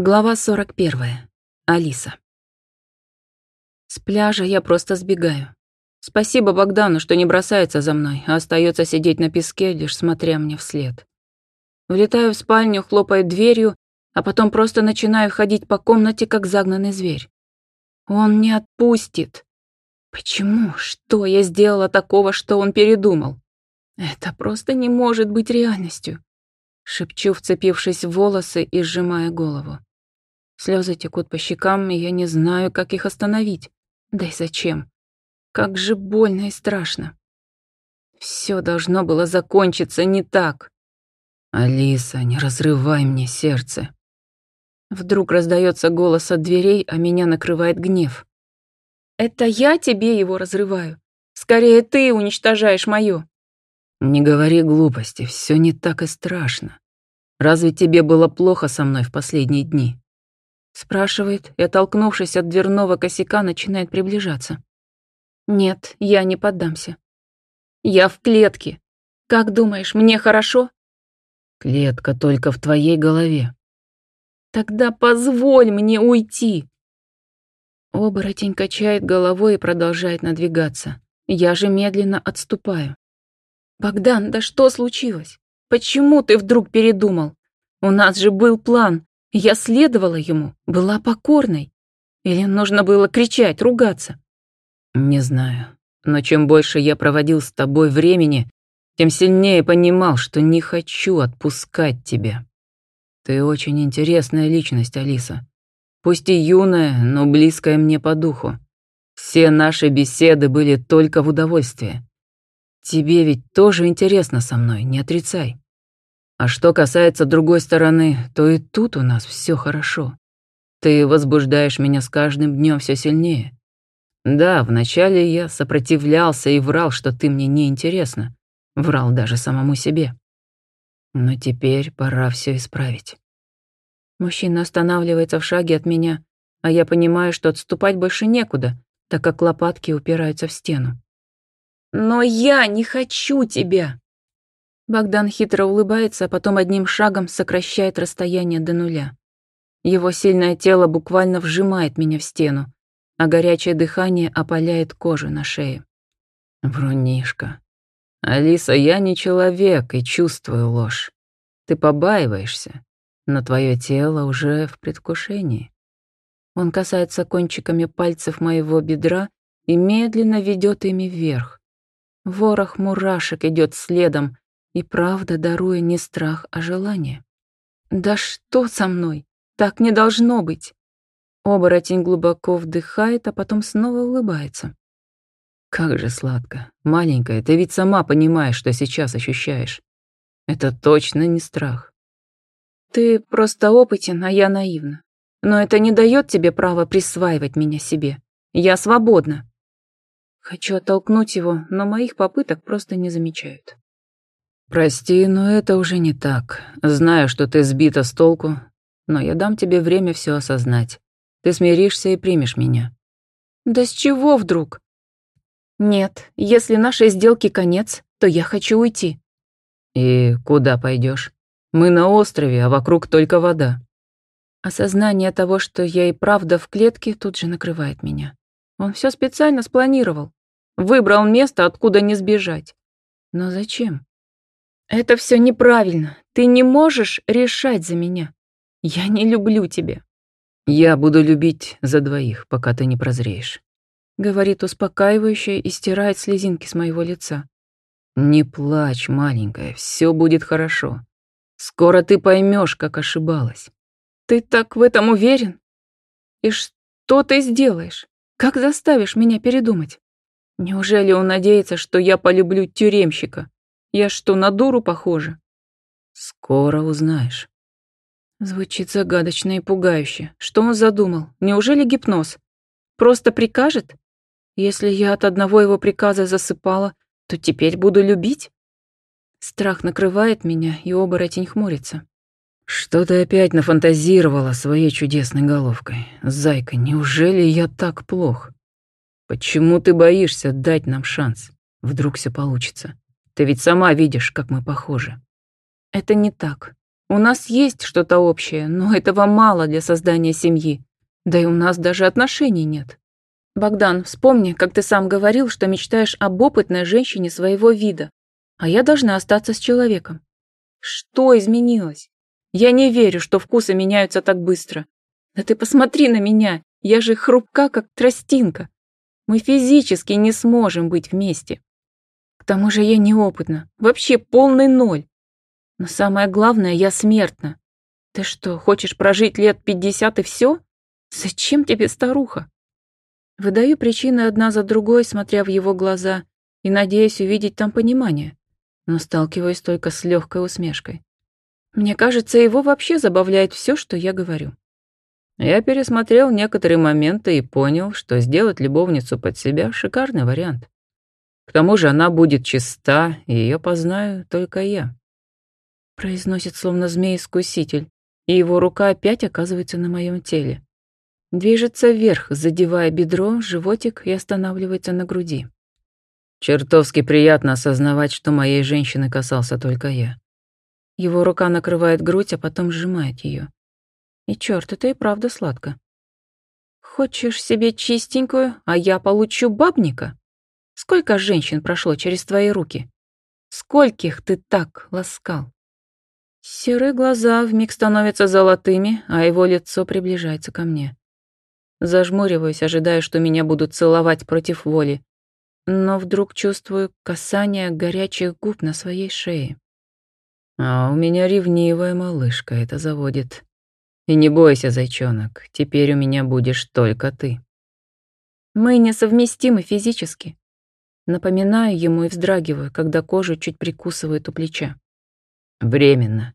Глава 41. Алиса. С пляжа я просто сбегаю. Спасибо Богдану, что не бросается за мной, а остается сидеть на песке, лишь смотря мне вслед. Влетаю в спальню, хлопаю дверью, а потом просто начинаю ходить по комнате, как загнанный зверь. Он не отпустит. Почему? Что я сделала такого, что он передумал? Это просто не может быть реальностью. Шепчу, вцепившись в волосы и сжимая голову. Слезы текут по щекам, и я не знаю, как их остановить. Да и зачем? Как же больно и страшно. Все должно было закончиться не так. «Алиса, не разрывай мне сердце». Вдруг раздается голос от дверей, а меня накрывает гнев. «Это я тебе его разрываю? Скорее ты уничтожаешь мое». «Не говори глупости, все не так и страшно. Разве тебе было плохо со мной в последние дни?» Спрашивает и, оттолкнувшись от дверного косяка, начинает приближаться. Нет, я не поддамся. Я в клетке. Как думаешь, мне хорошо? Клетка только в твоей голове. Тогда позволь мне уйти. Оборотень качает головой и продолжает надвигаться. Я же медленно отступаю. «Богдан, да что случилось? Почему ты вдруг передумал? У нас же был план. Я следовала ему, была покорной. Или нужно было кричать, ругаться? Не знаю. Но чем больше я проводил с тобой времени, тем сильнее понимал, что не хочу отпускать тебя. Ты очень интересная личность, Алиса. Пусть и юная, но близкая мне по духу. Все наши беседы были только в удовольствие. Тебе ведь тоже интересно со мной, не отрицай. А что касается другой стороны, то и тут у нас все хорошо. Ты возбуждаешь меня с каждым днем все сильнее. Да, вначале я сопротивлялся и врал, что ты мне не интересна. Врал даже самому себе. Но теперь пора все исправить. Мужчина останавливается в шаге от меня, а я понимаю, что отступать больше некуда, так как лопатки упираются в стену. «Но я не хочу тебя!» Богдан хитро улыбается, а потом одним шагом сокращает расстояние до нуля. Его сильное тело буквально вжимает меня в стену, а горячее дыхание опаляет кожу на шее. Врунишка. Алиса, я не человек и чувствую ложь. Ты побаиваешься, но твое тело уже в предвкушении. Он касается кончиками пальцев моего бедра и медленно ведет ими вверх. Ворох мурашек идет следом, и правда даруя не страх, а желание. Да что со мной? Так не должно быть. Оборотень глубоко вдыхает, а потом снова улыбается. Как же сладко. Маленькая, ты ведь сама понимаешь, что сейчас ощущаешь. Это точно не страх. Ты просто опытен, а я наивна. Но это не дает тебе права присваивать меня себе. Я свободна. Хочу оттолкнуть его, но моих попыток просто не замечают. «Прости, но это уже не так. Знаю, что ты сбита с толку, но я дам тебе время все осознать. Ты смиришься и примешь меня». «Да с чего вдруг?» «Нет, если нашей сделки конец, то я хочу уйти». «И куда пойдешь? Мы на острове, а вокруг только вода». Осознание того, что я и правда в клетке, тут же накрывает меня. Он все специально спланировал. Выбрал место, откуда не сбежать. Но зачем? Это все неправильно. Ты не можешь решать за меня. Я не люблю тебя. Я буду любить за двоих, пока ты не прозреешь. Говорит успокаивающе и стирает слезинки с моего лица. Не плачь, маленькая, все будет хорошо. Скоро ты поймешь, как ошибалась. Ты так в этом уверен? И что ты сделаешь? Как заставишь меня передумать? Неужели он надеется, что я полюблю тюремщика? Я что, на дуру похожа? Скоро узнаешь. Звучит загадочно и пугающе. Что он задумал? Неужели гипноз? Просто прикажет? Если я от одного его приказа засыпала, то теперь буду любить? Страх накрывает меня, и оборотень хмурится. Что ты опять нафантазировала своей чудесной головкой? Зайка, неужели я так плох? Почему ты боишься дать нам шанс? Вдруг все получится. Ты ведь сама видишь, как мы похожи. Это не так. У нас есть что-то общее, но этого мало для создания семьи. Да и у нас даже отношений нет. Богдан, вспомни, как ты сам говорил, что мечтаешь об опытной женщине своего вида, а я должна остаться с человеком. Что изменилось? Я не верю, что вкусы меняются так быстро. Да ты посмотри на меня, я же хрупка, как тростинка. Мы физически не сможем быть вместе. Тому же я неопытна, вообще полный ноль. Но самое главное, я смертна. Ты что, хочешь прожить лет пятьдесят и все? Зачем тебе старуха? Выдаю причины одна за другой, смотря в его глаза, и надеясь увидеть там понимание, но сталкиваюсь только с легкой усмешкой. Мне кажется, его вообще забавляет все, что я говорю. Я пересмотрел некоторые моменты и понял, что сделать любовницу под себя — шикарный вариант. К тому же она будет чиста, и ее познаю только я. Произносит словно змей-искуситель, и его рука опять оказывается на моем теле. Движется вверх, задевая бедро, животик и останавливается на груди. Чертовски приятно осознавать, что моей женщины касался только я. Его рука накрывает грудь, а потом сжимает ее. И черт, это и правда сладко. Хочешь себе чистенькую, а я получу бабника? Сколько женщин прошло через твои руки? Скольких ты так ласкал? Серые глаза вмиг становятся золотыми, а его лицо приближается ко мне. Зажмуриваюсь, ожидая, что меня будут целовать против воли. Но вдруг чувствую касание горячих губ на своей шее. А у меня ревнивая малышка, это заводит. И не бойся, зайчонок, теперь у меня будешь только ты. Мы несовместимы физически. Напоминаю ему и вздрагиваю, когда кожу чуть прикусывает у плеча. Временно.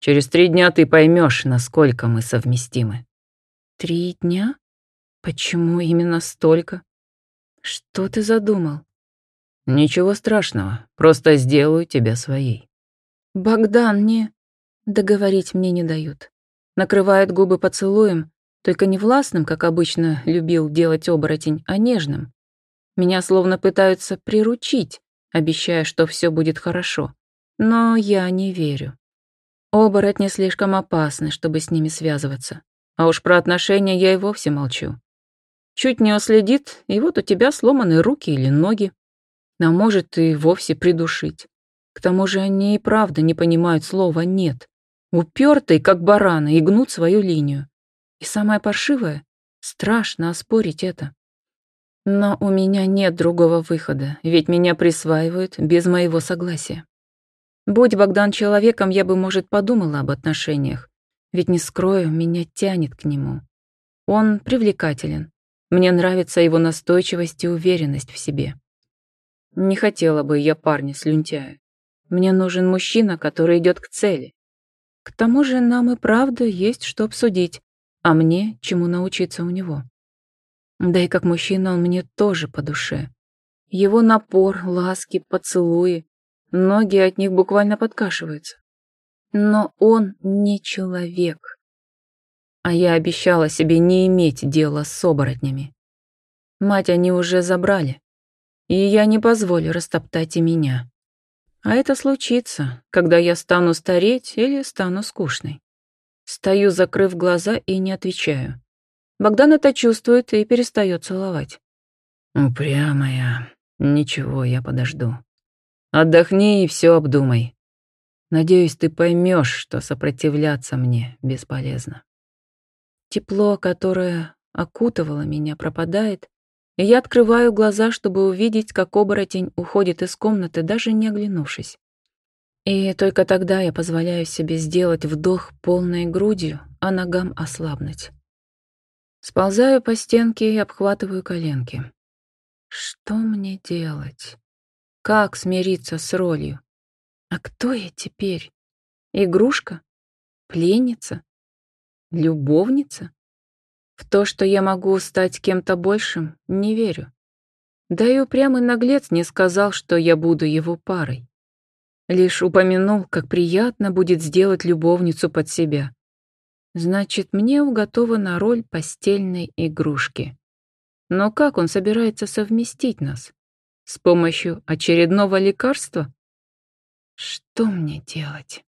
Через три дня ты поймешь, насколько мы совместимы. Три дня? Почему именно столько? Что ты задумал? Ничего страшного, просто сделаю тебя своей. Богдан, не... Договорить мне не дают накрывает губы поцелуем, только не властным, как обычно любил делать оборотень, а нежным. Меня словно пытаются приручить, обещая, что все будет хорошо. Но я не верю. Оборотни слишком опасны, чтобы с ними связываться. А уж про отношения я и вовсе молчу. Чуть не уследит, и вот у тебя сломаны руки или ноги. А может и вовсе придушить. К тому же они и правда не понимают слова «нет». Упертые, как бараны, и гнут свою линию. И самое паршивое — страшно оспорить это. Но у меня нет другого выхода, ведь меня присваивают без моего согласия. Будь Богдан человеком, я бы, может, подумала об отношениях, ведь не скрою, меня тянет к нему. Он привлекателен. Мне нравится его настойчивость и уверенность в себе. Не хотела бы я парня слюнтяя. Мне нужен мужчина, который идет к цели, к тому же нам и правда есть что обсудить, а мне чему научиться у него. Да и как мужчина он мне тоже по душе. Его напор, ласки, поцелуи, ноги от них буквально подкашиваются. Но он не человек. А я обещала себе не иметь дела с оборотнями. Мать они уже забрали, и я не позволю растоптать и меня. А это случится, когда я стану стареть или стану скучной. Стою, закрыв глаза, и не отвечаю. Богдан это чувствует и перестает целовать. «Упрямая. Ничего, я подожду. Отдохни и все обдумай. Надеюсь, ты поймешь, что сопротивляться мне бесполезно». Тепло, которое окутывало меня, пропадает, и я открываю глаза, чтобы увидеть, как оборотень уходит из комнаты, даже не оглянувшись. И только тогда я позволяю себе сделать вдох полной грудью, а ногам ослабнуть. Сползаю по стенке и обхватываю коленки. Что мне делать? Как смириться с ролью? А кто я теперь? Игрушка? Пленница? Любовница? В то, что я могу стать кем-то большим, не верю. Да и упрямый наглец не сказал, что я буду его парой. Лишь упомянул, как приятно будет сделать любовницу под себя. Значит, мне уготована роль постельной игрушки. Но как он собирается совместить нас? С помощью очередного лекарства? Что мне делать?